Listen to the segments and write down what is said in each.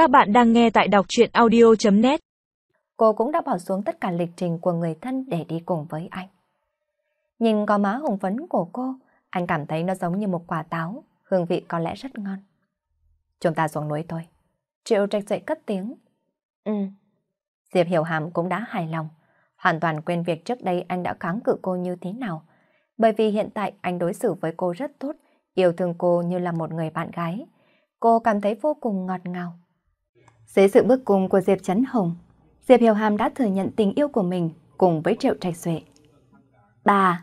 Các bạn đang nghe tại đọc chuyện audio.net Cô cũng đã bỏ xuống tất cả lịch trình của người thân để đi cùng với anh. Nhìn có má hồng phấn của cô, anh cảm thấy nó giống như một quả táo, hương vị có lẽ rất ngon. Chúng ta xuống núi thôi. Triệu trạch dậy cất tiếng. Ừ. Diệp Hiểu Hàm cũng đã hài lòng. Hoàn toàn quên việc trước đây anh đã kháng cự cô như thế nào. Bởi vì hiện tại anh đối xử với cô rất tốt, yêu thương cô như là một người bạn gái. Cô cảm thấy vô cùng ngọt ngào. Dưới sự bước cùng của Diệp Trấn Hồng, Diệp Hiểu Hàm đã thừa nhận tình yêu của mình cùng với Triệu Trạch Duệ. Bà,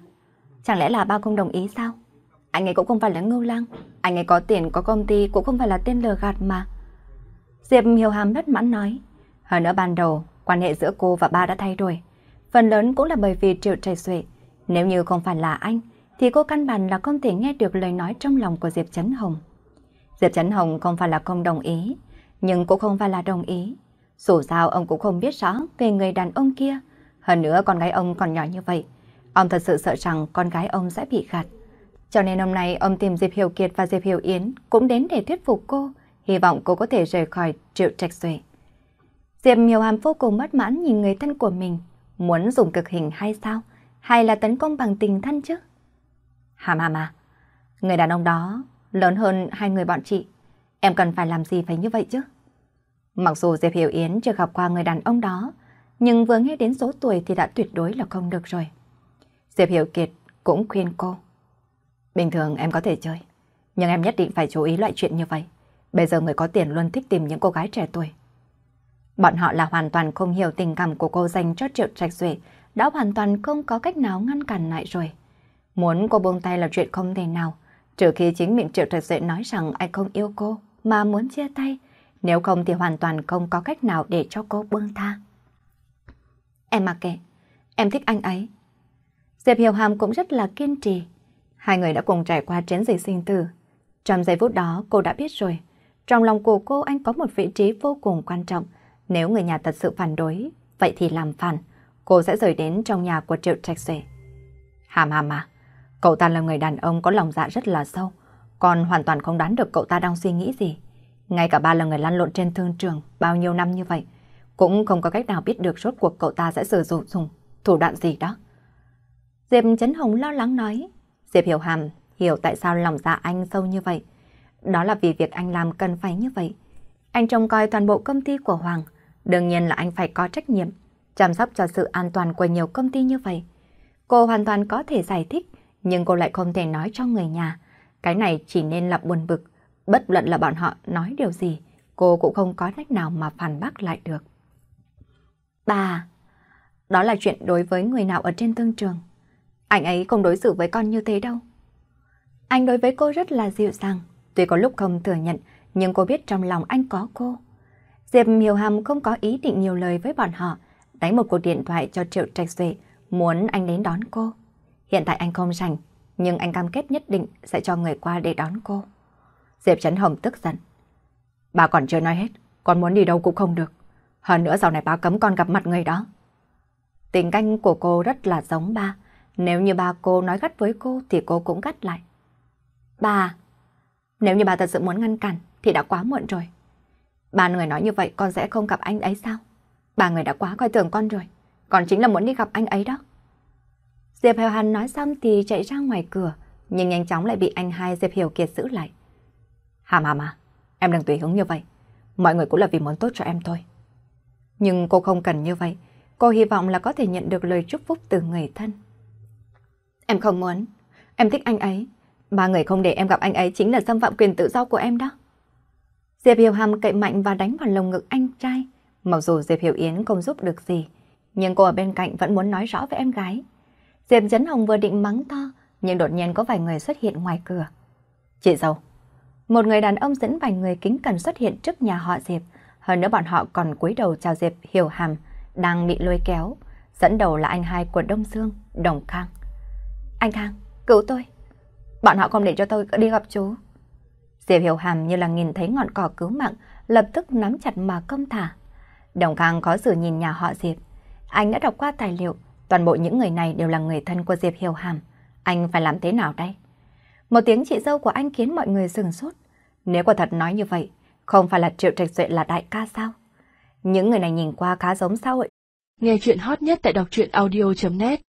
chẳng lẽ là ba không đồng ý sao? Anh ấy cũng không phải là ngưu lang, anh ấy có tiền có công ty cũng không phải là tên lừa gạt mà. Diệp Hiểu Hàm bất mãn nói, hơn nữa ban đầu quan hệ giữa cô và ba đã thay đổi, phần lớn cũng là bởi vì Triệu Trạch Duệ. Nếu như không phải là anh, thì cô căn bản là không thể nghe được lời nói trong lòng của Diệp Trấn Hồng. Diệp Trấn Hồng không phải là không đồng ý, nhưng cũng không phải là đồng ý. Dù sao ông cũng không biết rõ về người đàn ông kia. Hơn nữa con gái ông còn nhỏ như vậy. Ông thật sự sợ rằng con gái ông sẽ bị gạt. Cho nên hôm nay ông tìm Diệp Hiểu Kiệt và Diệp Hiểu Yến cũng đến để thuyết phục cô, hy vọng cô có thể rời khỏi triệu trạch xuệ. Diệp Hiểu Hàm vô cùng bất mãn nhìn người thân của mình, muốn dùng cực hình hay sao? Hay là tấn công bằng tình thân chứ? Hàm hàm à, người đàn ông đó lớn hơn hai người bọn chị. Em cần phải làm gì phải như vậy chứ? Mặc dù Diệp Hiểu Yến chưa gặp qua người đàn ông đó, nhưng vừa nghe đến số tuổi thì đã tuyệt đối là không được rồi. Diệp Hiểu Kiệt cũng khuyên cô. Bình thường em có thể chơi, nhưng em nhất định phải chú ý loại chuyện như vậy. Bây giờ người có tiền luôn thích tìm những cô gái trẻ tuổi. Bọn họ là hoàn toàn không hiểu tình cảm của cô dành cho Triệu Trạch Duệ, đã hoàn toàn không có cách nào ngăn cản lại rồi. Muốn cô buông tay là chuyện không thể nào, trừ khi chính miệng Triệu Trạch Duệ nói rằng anh không yêu cô, mà muốn chia tay, nếu không thì hoàn toàn không có cách nào để cho cô buông tha. Em mặc kệ, em thích anh ấy. Diệp Hiểu Hàm cũng rất là kiên trì. Hai người đã cùng trải qua chiến dịch sinh tử. Trong giây phút đó cô đã biết rồi. Trong lòng của cô anh có một vị trí vô cùng quan trọng. Nếu người nhà thật sự phản đối, vậy thì làm phản. Cô sẽ rời đến trong nhà của Triệu Trạch Xuệ. Hàm hàm à, cậu ta là người đàn ông có lòng dạ rất là sâu. Còn hoàn toàn không đoán được cậu ta đang suy nghĩ gì. Ngay cả ba là người lăn lộn trên thương trường bao nhiêu năm như vậy, cũng không có cách nào biết được rốt cuộc cậu ta sẽ sử dụng dùng thủ đoạn gì đó. Diệp Chấn Hồng lo lắng nói, Diệp Hiểu Hàm hiểu tại sao lòng dạ anh sâu như vậy. Đó là vì việc anh làm cần phải như vậy. Anh trông coi toàn bộ công ty của Hoàng, đương nhiên là anh phải có trách nhiệm, chăm sóc cho sự an toàn của nhiều công ty như vậy. Cô hoàn toàn có thể giải thích, nhưng cô lại không thể nói cho người nhà. Cái này chỉ nên là buồn bực, Bất luận là bọn họ nói điều gì, cô cũng không có cách nào mà phản bác lại được. Bà, đó là chuyện đối với người nào ở trên thương trường. Anh ấy không đối xử với con như thế đâu. Anh đối với cô rất là dịu dàng, tuy có lúc không thừa nhận, nhưng cô biết trong lòng anh có cô. Diệp Miêu Hàm không có ý định nhiều lời với bọn họ, đánh một cuộc điện thoại cho Triệu Trạch Duệ, muốn anh đến đón cô. Hiện tại anh không rảnh, nhưng anh cam kết nhất định sẽ cho người qua để đón cô. Diệp Trấn Hồng tức giận. Bà còn chưa nói hết, con muốn đi đâu cũng không được. Hơn nữa sau này bà cấm con gặp mặt người đó. Tình canh của cô rất là giống ba. Nếu như ba cô nói gắt với cô thì cô cũng gắt lại. Bà, nếu như bà thật sự muốn ngăn cản thì đã quá muộn rồi. Ba người nói như vậy con sẽ không gặp anh ấy sao? Ba người đã quá coi thường con rồi. Con chính là muốn đi gặp anh ấy đó. Diệp Hiểu Hàn nói xong thì chạy ra ngoài cửa, nhưng nhanh chóng lại bị anh hai Diệp Hiểu Kiệt giữ lại. Hàm hàm à, em đừng tùy hứng như vậy. Mọi người cũng là vì muốn tốt cho em thôi. Nhưng cô không cần như vậy. Cô hy vọng là có thể nhận được lời chúc phúc từ người thân. Em không muốn. Em thích anh ấy. Ba người không để em gặp anh ấy chính là xâm phạm quyền tự do của em đó. Diệp Hiểu Hàm cậy mạnh và đánh vào lồng ngực anh trai. Mặc dù Diệp Hiểu Yến không giúp được gì, nhưng cô ở bên cạnh vẫn muốn nói rõ với em gái. Diệp Trấn Hồng vừa định mắng to, nhưng đột nhiên có vài người xuất hiện ngoài cửa. Chị dâu, một người đàn ông dẫn vài người kính cẩn xuất hiện trước nhà họ Diệp. Hơn nữa bọn họ còn cúi đầu chào Diệp Hiểu Hàm, đang bị lôi kéo. Dẫn đầu là anh hai của Đông Dương, Đồng Khang. Anh Khang, cứu tôi. Bọn họ không để cho tôi đi gặp chú. Diệp Hiểu Hàm như là nhìn thấy ngọn cỏ cứu mạng, lập tức nắm chặt mà công thả. Đồng Khang có sự nhìn nhà họ Diệp. Anh đã đọc qua tài liệu, toàn bộ những người này đều là người thân của Diệp Hiểu Hàm. Anh phải làm thế nào đây? Một tiếng chị dâu của anh khiến mọi người sừng sốt. Nếu quả thật nói như vậy, Không phải là Triệu Trạch Duệ là đại ca sao? Những người này nhìn qua khá giống sao vậy? Nghe chuyện hot nhất tại đọc truyện audio.net